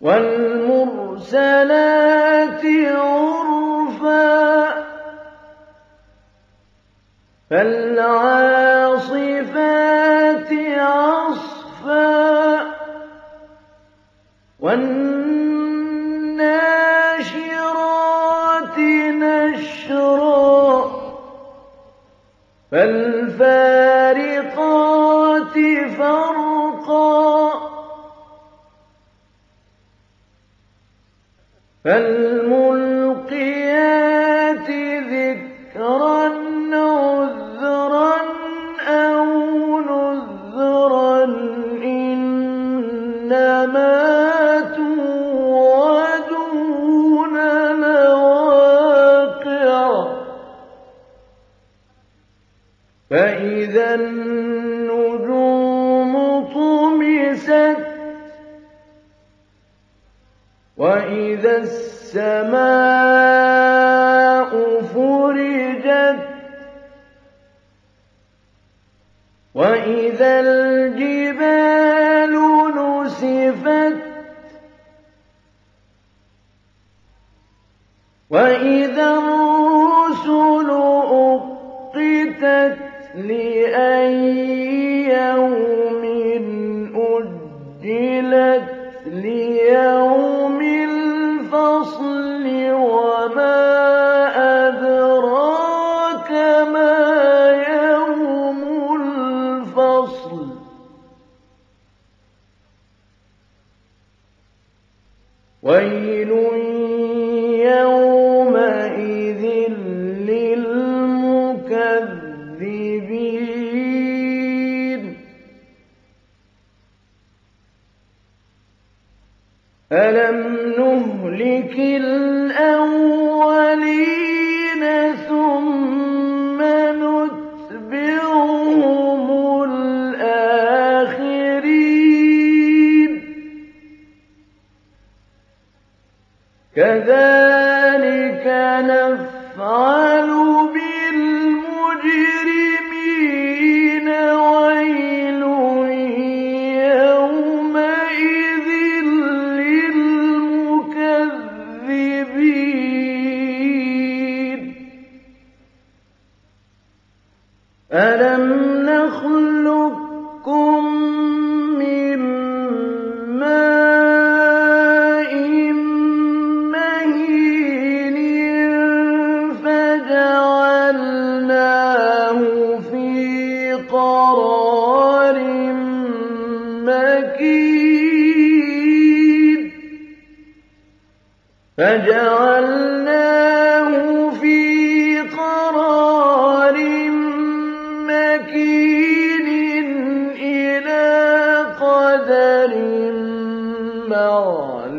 وَالْمُرْسَلَاتِ عُرْفًا فَالْعَاصِفَاتِ عَصْفًا وَالنَّاشِرَاتِ نَشْرًا فَالْفَارِقَاتِ فَالْمُلْقِيَاتِ وَإِذَا السَّمَاءُ فُرِجَتْ وَإِذَا الْجِبَالُ نُسِفَتْ وَإِذَا الرُّسُلُ أُقِّتَتْ لِأَيِّ لِّلْمُكَذِّبِينَ أَلَمْ نُهْلِكِ الْأَوَّلِينَ ثُمَّ نُتْبِعُهُمُ الْآخِرِينَ كَذَٰلِكَ نَفْعَلُ فَجَعَلْنَاهُ فِي قَرَارٍ مَّكِينٍ إِلَىٰ قَدَرٍ مَّعْلُومٍ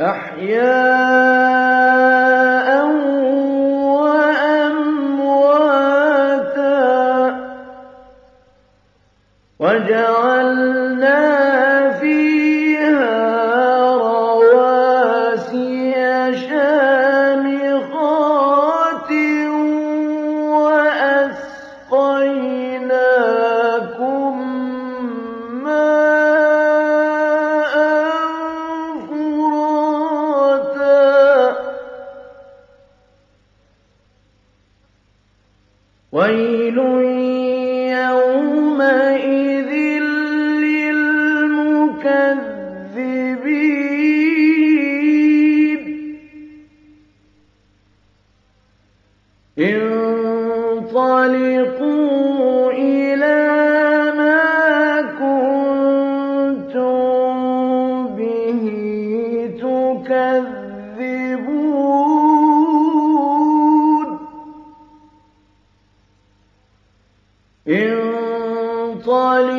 أَحْيَاءً وَيْلٌ يَوْمَئِذٍ لِّلْمُكَذِّبِينَ. انطَلِقُوا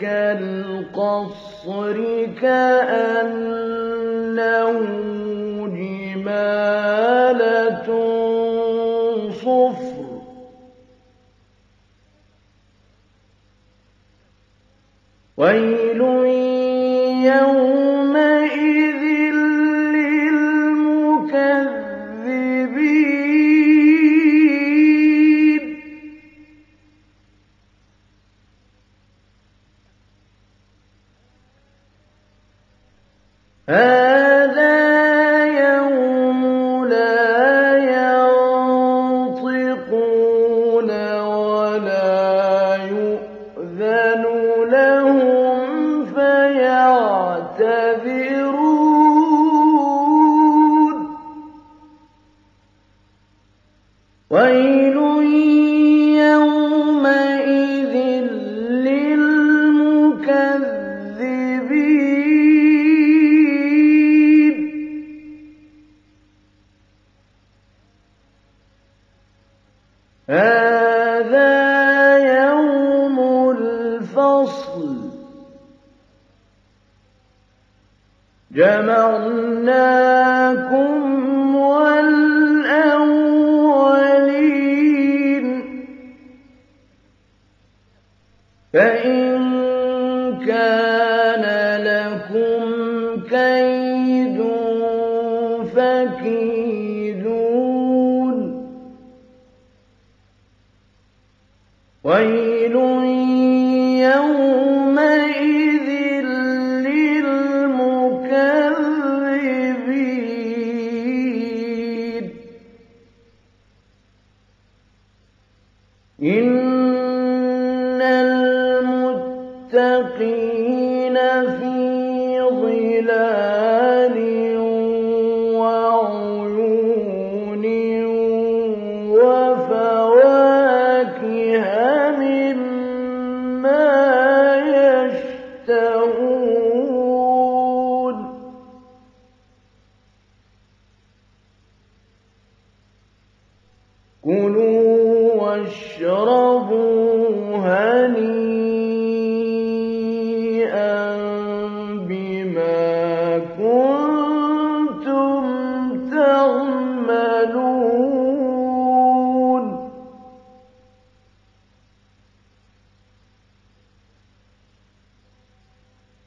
كالقصر كأنه جمالة صفر ويل جمعناكم والأولين. فإن كان لكم كيد فكيدون. ويل يومئذ في ظلال وعيون وفواكه مما يشتهون. كلوا واشربوا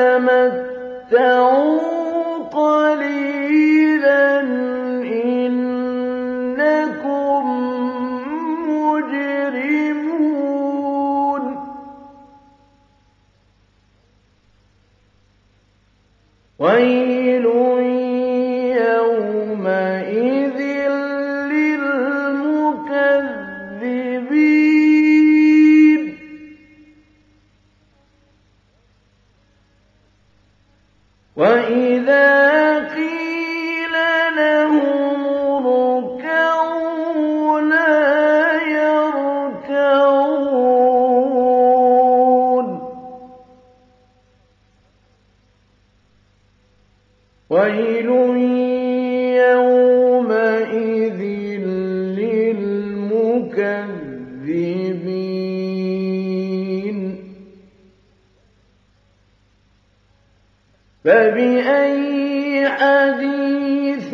وتمتعوا ويل يومئذ للمكذبين فبأي حديث